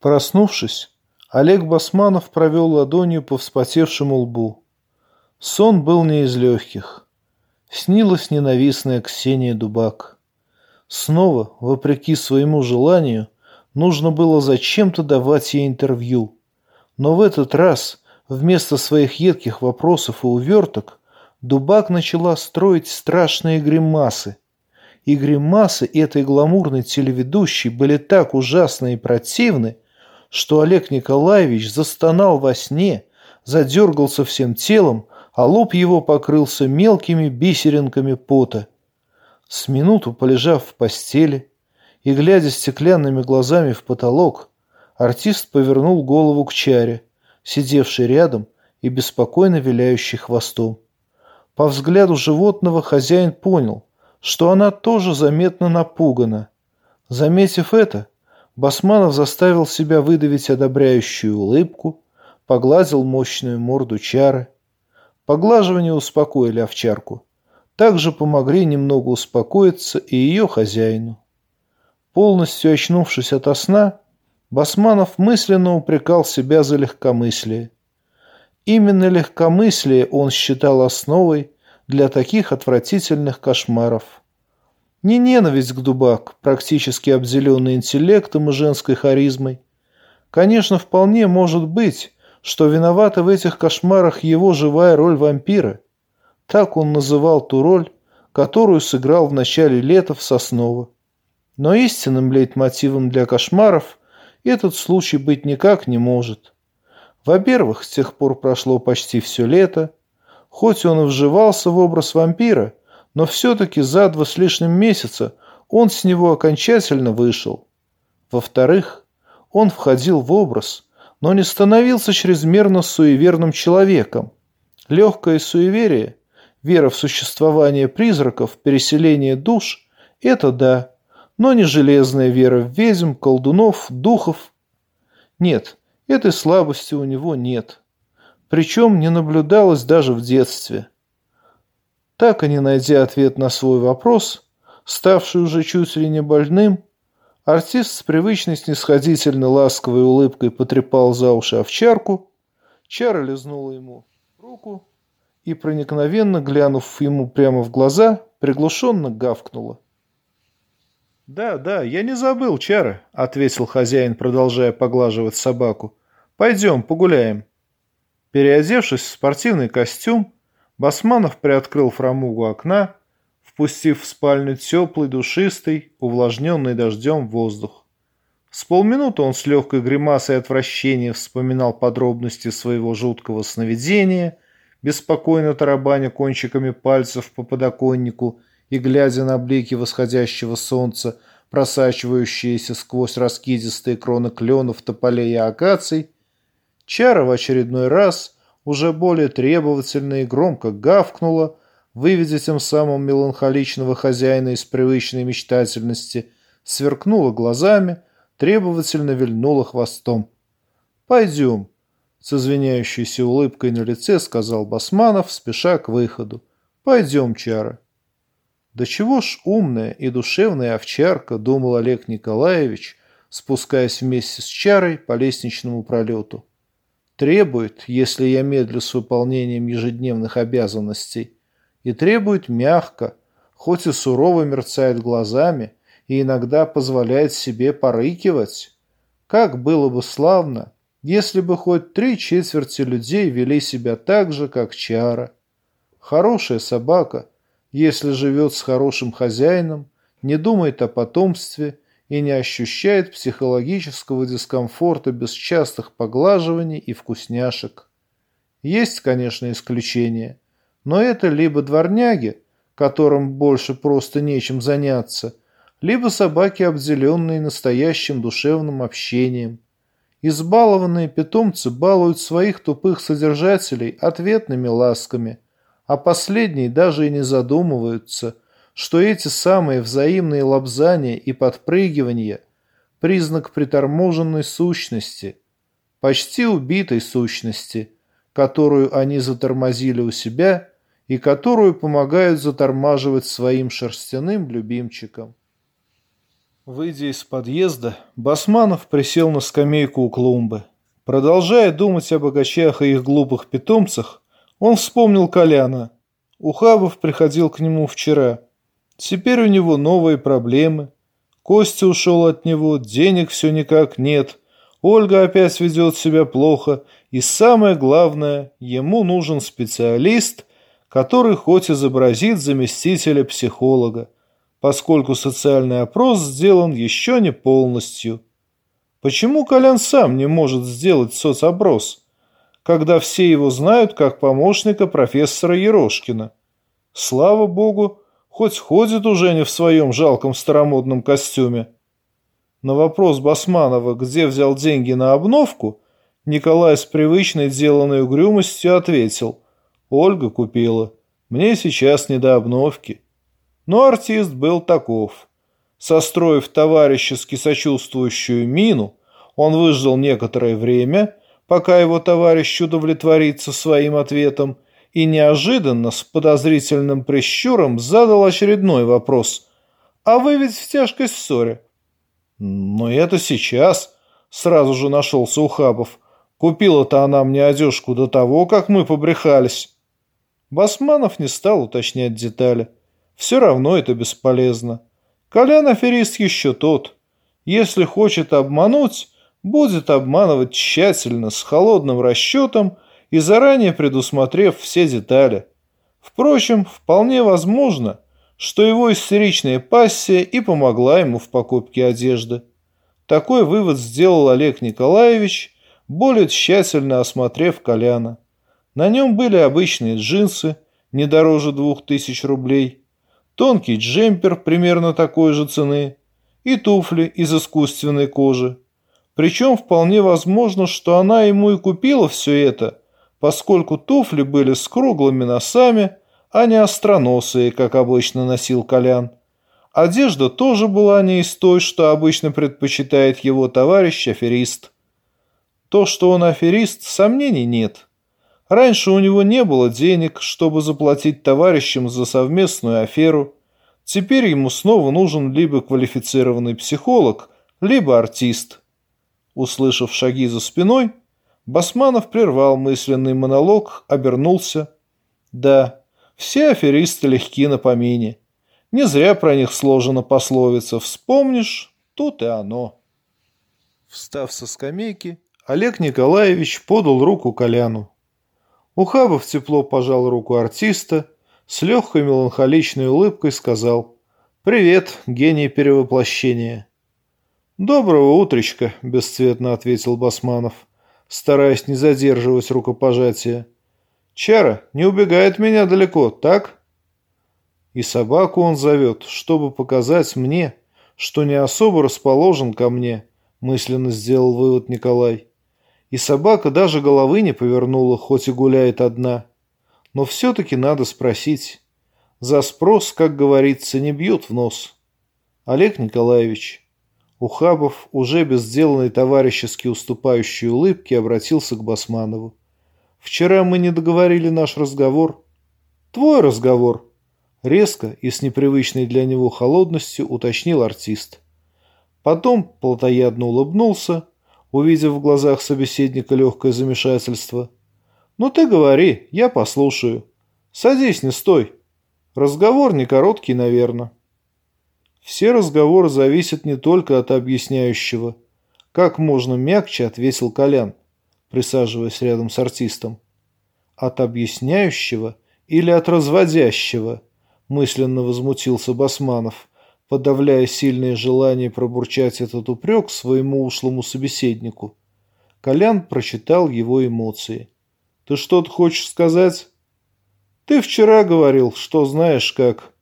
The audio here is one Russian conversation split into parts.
Проснувшись, Олег Басманов провел ладонью по вспотевшему лбу. Сон был не из легких. Снилась ненавистная Ксения Дубак. Снова, вопреки своему желанию, нужно было зачем-то давать ей интервью. Но в этот раз, вместо своих едких вопросов и уверток, Дубак начала строить страшные гримасы. И гримасы этой гламурной телеведущей были так ужасны и противны, что Олег Николаевич застонал во сне, задергался всем телом, а лоб его покрылся мелкими бисеринками пота. С минуту полежав в постели и глядя стеклянными глазами в потолок, артист повернул голову к чаре, сидевшей рядом и беспокойно виляющей хвостом. По взгляду животного хозяин понял, что она тоже заметно напугана. Заметив это, Басманов заставил себя выдавить одобряющую улыбку, погладил мощную морду чары. Поглаживания успокоили овчарку. Также помогли немного успокоиться и ее хозяину. Полностью очнувшись ото сна, Басманов мысленно упрекал себя за легкомыслие. Именно легкомыслие он считал основой для таких отвратительных кошмаров. Не ненависть к Дубак, практически обделенный интеллектом и женской харизмой. Конечно, вполне может быть, что виновата в этих кошмарах его живая роль вампира. Так он называл ту роль, которую сыграл в начале лета в Соснова. Но истинным лейтмотивом для кошмаров этот случай быть никак не может. Во-первых, с тех пор прошло почти все лето. Хоть он и вживался в образ вампира – но все-таки за два с лишним месяца он с него окончательно вышел. Во-вторых, он входил в образ, но не становился чрезмерно суеверным человеком. Легкое суеверие, вера в существование призраков, переселение душ – это да, но не железная вера в ведьм, колдунов, духов. Нет, этой слабости у него нет. Причем не наблюдалось даже в детстве – так и не найдя ответ на свой вопрос, ставший уже чуть ли не больным, артист с привычной снисходительно ласковой улыбкой потрепал за уши овчарку, чара лизнула ему руку и, проникновенно глянув ему прямо в глаза, приглушенно гавкнула. «Да, да, я не забыл, Чара», — ответил хозяин, продолжая поглаживать собаку. «Пойдем, погуляем». Переодевшись в спортивный костюм, Басманов приоткрыл фрамугу окна, впустив в спальню теплый, душистый, увлажненный дождем воздух. С полминуты он с легкой гримасой отвращения вспоминал подробности своего жуткого сновидения, беспокойно тарабаня кончиками пальцев по подоконнику и глядя на блики восходящего солнца, просачивающиеся сквозь раскидистые кроны кленов, тополей и акаций, Чара в очередной раз – уже более требовательно и громко гавкнула, выведя тем самым меланхоличного хозяина из привычной мечтательности, сверкнула глазами, требовательно вильнула хвостом. «Пойдем», — с извиняющейся улыбкой на лице сказал Басманов, спеша к выходу. «Пойдем, Чара». «Да чего ж умная и душевная овчарка», — думал Олег Николаевич, спускаясь вместе с Чарой по лестничному пролету требует, если я медлю с выполнением ежедневных обязанностей, и требует мягко, хоть и сурово мерцает глазами и иногда позволяет себе порыкивать. Как было бы славно, если бы хоть три четверти людей вели себя так же, как Чара. Хорошая собака, если живет с хорошим хозяином, не думает о потомстве и не ощущает психологического дискомфорта без частых поглаживаний и вкусняшек. Есть, конечно, исключения, но это либо дворняги, которым больше просто нечем заняться, либо собаки, обделенные настоящим душевным общением. Избалованные питомцы балуют своих тупых содержателей ответными ласками, а последние даже и не задумываются – что эти самые взаимные лобзания и подпрыгивания – признак приторможенной сущности, почти убитой сущности, которую они затормозили у себя и которую помогают затормаживать своим шерстяным любимчикам. Выйдя из подъезда, Басманов присел на скамейку у клумбы. Продолжая думать о богачах и их глупых питомцах, он вспомнил Коляна. Ухабов приходил к нему вчера. Теперь у него новые проблемы. Костя ушел от него, денег все никак нет. Ольга опять ведет себя плохо. И самое главное, ему нужен специалист, который хоть изобразит заместителя психолога поскольку социальный опрос сделан еще не полностью. Почему Колян сам не может сделать соцопрос, когда все его знают как помощника профессора Ерошкина? Слава богу, хоть ходит уже не в своем жалком старомодном костюме. На вопрос Басманова, где взял деньги на обновку, Николай с привычной деланной угрюмостью ответил «Ольга купила. Мне сейчас не до обновки». Но артист был таков. Состроив товарищески сочувствующую мину, он выждал некоторое время, пока его товарищ удовлетворится своим ответом, и неожиданно с подозрительным прищуром задал очередной вопрос. «А вы ведь в тяжкой ссоре?» «Но это сейчас», — сразу же нашелся Ухабов. «Купила-то она мне одежку до того, как мы побрехались». Басманов не стал уточнять детали. Все равно это бесполезно. Колян аферист еще тот. Если хочет обмануть, будет обманывать тщательно, с холодным расчетом и заранее предусмотрев все детали. Впрочем, вполне возможно, что его истеричная пассия и помогла ему в покупке одежды. Такой вывод сделал Олег Николаевич, более тщательно осмотрев Коляна. На нем были обычные джинсы, не дороже двух тысяч рублей, тонкий джемпер примерно такой же цены и туфли из искусственной кожи. Причем вполне возможно, что она ему и купила все это, поскольку туфли были с круглыми носами, а не остроносые, как обычно носил Колян. Одежда тоже была не из той, что обычно предпочитает его товарищ-аферист. То, что он аферист, сомнений нет. Раньше у него не было денег, чтобы заплатить товарищам за совместную аферу. Теперь ему снова нужен либо квалифицированный психолог, либо артист. Услышав шаги за спиной, Басманов прервал мысленный монолог, обернулся. Да, все аферисты легки на помине. Не зря про них сложена пословица «Вспомнишь, тут и оно». Встав со скамейки, Олег Николаевич подал руку Коляну. Ухабов тепло пожал руку артиста, с легкой меланхоличной улыбкой сказал «Привет, гений перевоплощения». «Доброго утречка», – бесцветно ответил Басманов, стараясь не задерживать рукопожатия. «Чара не убегает меня далеко, так?» И собаку он зовет, чтобы показать мне, что не особо расположен ко мне, мысленно сделал вывод Николай. И собака даже головы не повернула, хоть и гуляет одна. Но все-таки надо спросить. За спрос, как говорится, не бьют в нос. Олег Николаевич. Ухабов, уже без сделанной товарищески уступающей улыбки, обратился к Басманову. «Вчера мы не договорили наш разговор». «Твой разговор», — резко и с непривычной для него холодностью уточнил артист. Потом плотоядно улыбнулся, увидев в глазах собеседника легкое замешательство. «Ну ты говори, я послушаю. Садись, не стой. Разговор не короткий, наверное». «Все разговоры зависят не только от объясняющего. Как можно мягче», — ответил Колян, присаживаясь рядом с артистом. «От объясняющего или от разводящего?» — мысленно возмутился Басманов подавляя сильное желание пробурчать этот упрек своему ушлому собеседнику. Колян прочитал его эмоции. «Ты что-то хочешь сказать?» «Ты вчера говорил, что знаешь как».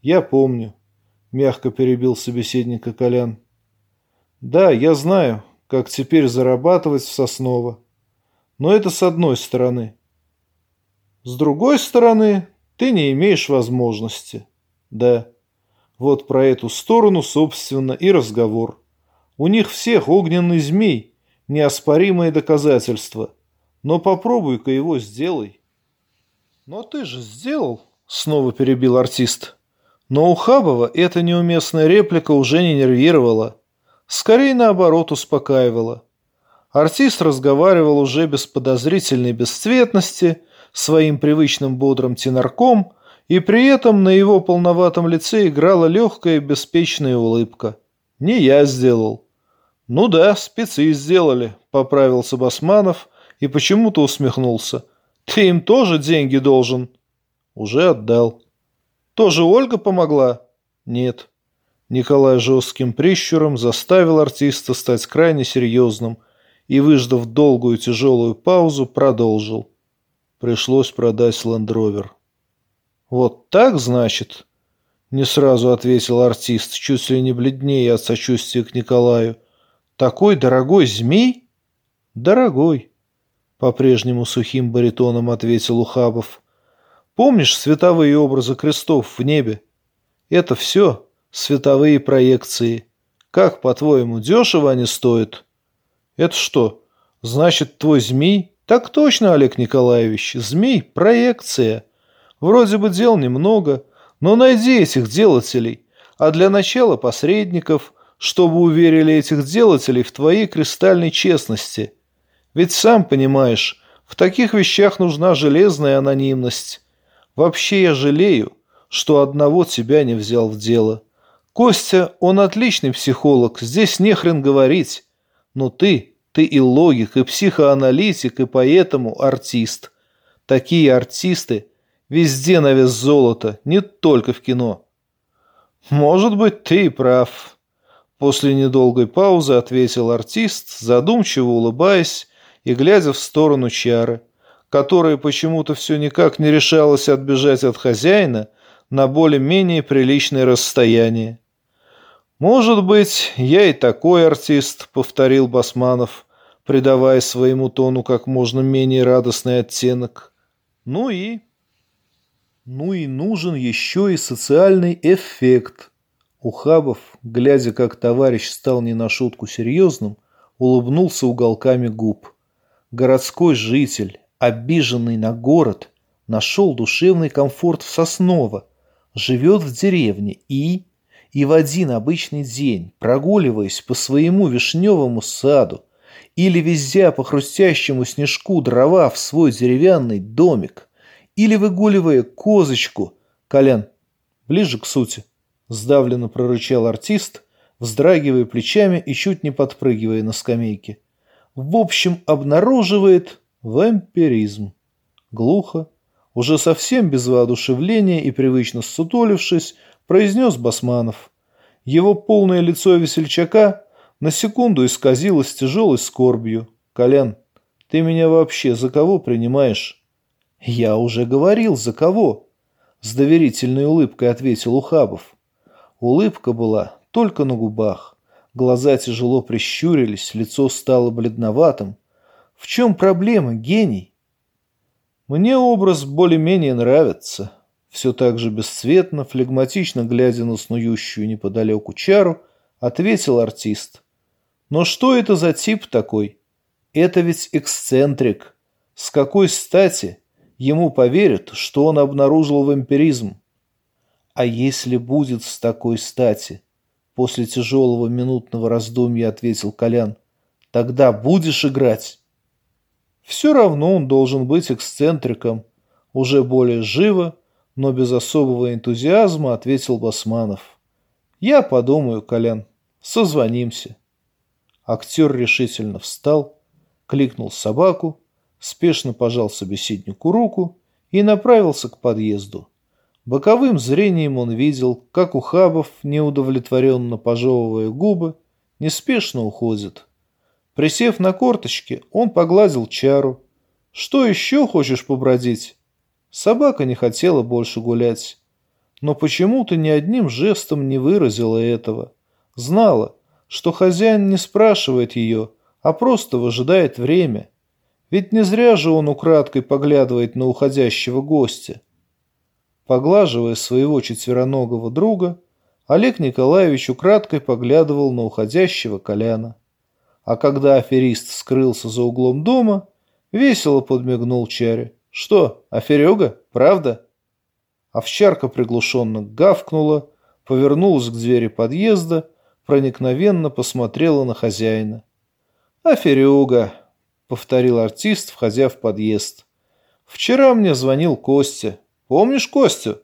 «Я помню», — мягко перебил собеседника Колян. «Да, я знаю, как теперь зарабатывать в Сосново. Но это с одной стороны. С другой стороны, ты не имеешь возможности. Да». Вот про эту сторону, собственно, и разговор. У них всех огненный змей, неоспоримое доказательство. Но попробуй-ка его сделай. Но ты же сделал, снова перебил артист. Но у Хабова эта неуместная реплика уже не нервировала. Скорее, наоборот, успокаивала. Артист разговаривал уже без подозрительной бесцветности, своим привычным бодрым тенорком, и при этом на его полноватом лице играла легкая беспечная улыбка. «Не я сделал». «Ну да, спецы сделали», — поправился Басманов и почему-то усмехнулся. «Ты им тоже деньги должен?» «Уже отдал». «Тоже Ольга помогла?» «Нет». Николай жестким прищуром заставил артиста стать крайне серьезным и, выждав долгую тяжелую паузу, продолжил. Пришлось продать ландровер. «Вот так, значит?» Не сразу ответил артист, чуть ли не бледнее от сочувствия к Николаю. «Такой дорогой змей?» «Дорогой», — по-прежнему сухим баритоном ответил Ухабов. «Помнишь световые образы крестов в небе? Это все световые проекции. Как, по-твоему, дешево они стоят? Это что, значит, твой змей? Так точно, Олег Николаевич, змей – проекция. Вроде бы дел немного, но найди этих делателей, а для начала посредников, чтобы уверили этих делателей в твоей кристальной честности. Ведь сам понимаешь, в таких вещах нужна железная анонимность. Вообще я жалею, что одного тебя не взял в дело. Костя, он отличный психолог, здесь не хрен говорить. Но ты, ты и логик, и психоаналитик, и поэтому артист. Такие артисты везде на вес золота, не только в кино. Может быть, ты и прав. После недолгой паузы ответил артист, задумчиво улыбаясь и глядя в сторону Чары, которая почему-то все никак не решалась отбежать от хозяина на более-менее приличное расстояние. «Может быть, я и такой артист», — повторил Басманов, придавая своему тону как можно менее радостный оттенок. «Ну и...» «Ну и нужен еще и социальный эффект». Ухабов, глядя, как товарищ стал не на шутку серьезным, улыбнулся уголками губ. Городской житель, обиженный на город, нашел душевный комфорт в Сосново, живет в деревне и и в один обычный день, прогуливаясь по своему вишневому саду или везя по хрустящему снежку дрова в свой деревянный домик, или выгуливая козочку, Колян, ближе к сути, сдавленно прорычал артист, вздрагивая плечами и чуть не подпрыгивая на скамейке. В общем, обнаруживает вампиризм. Глухо, уже совсем без воодушевления и привычно ссутулившись, произнес Басманов. Его полное лицо весельчака на секунду исказилось тяжелой скорбью. «Колян, ты меня вообще за кого принимаешь?» «Я уже говорил, за кого?» С доверительной улыбкой ответил Ухабов. Улыбка была только на губах. Глаза тяжело прищурились, лицо стало бледноватым. «В чем проблема, гений?» «Мне образ более-менее нравится», все так же бесцветно, флегматично глядя на снующую неподалеку чару, ответил артист. Но что это за тип такой? Это ведь эксцентрик. С какой стати ему поверят, что он обнаружил вампиризм? А если будет с такой стати? После тяжелого минутного раздумья ответил Колян. Тогда будешь играть? Все равно он должен быть эксцентриком. Уже более живо, но без особого энтузиазма ответил Басманов. «Я подумаю, Колян, созвонимся». Актер решительно встал, кликнул собаку, спешно пожал собеседнику руку и направился к подъезду. Боковым зрением он видел, как Ухабов, неудовлетворенно пожевывая губы, неспешно уходит. Присев на корточки, он погладил чару. «Что еще хочешь побродить?» Собака не хотела больше гулять, но почему-то ни одним жестом не выразила этого. Знала, что хозяин не спрашивает ее, а просто выжидает время. Ведь не зря же он украдкой поглядывает на уходящего гостя. Поглаживая своего четвероногого друга, Олег Николаевич украдкой поглядывал на уходящего Коляна. А когда аферист скрылся за углом дома, весело подмигнул Чаре. Что, аферёга, правда? Овчарка приглушенно гавкнула, повернулась к двери подъезда, проникновенно посмотрела на хозяина. «Аферюга», — повторил артист, входя в подъезд. «Вчера мне звонил Костя. Помнишь Костю?»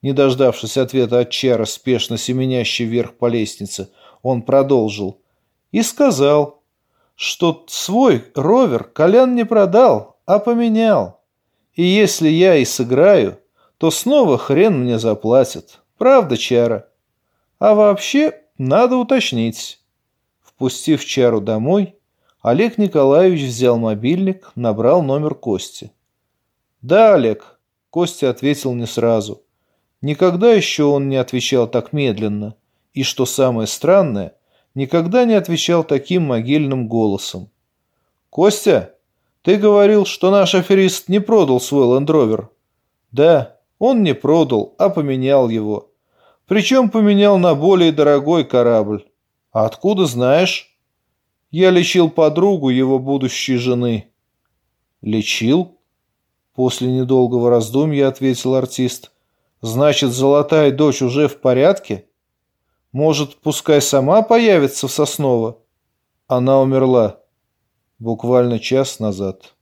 Не дождавшись ответа от Чара, спешно семенящий вверх по лестнице, он продолжил. И сказал, что свой ровер Колян не продал, а поменял. И если я и сыграю, то снова хрен мне заплатит. Правда, Чара? А вообще, надо уточнить. Впустив Чару домой, Олег Николаевич взял мобильник, набрал номер Кости. «Да, Олег», — Костя ответил не сразу. Никогда еще он не отвечал так медленно. И, что самое странное, никогда не отвечал таким могильным голосом. «Костя, ты говорил, что наш аферист не продал свой лендровер?» «Да, он не продал, а поменял его. Причем поменял на более дорогой корабль. А откуда знаешь?» «Я лечил подругу его будущей жены». «Лечил?» После недолгого раздумья ответил артист. «Значит, золотая дочь уже в порядке?» Может, пускай сама появится в Сосново? Она умерла буквально час назад.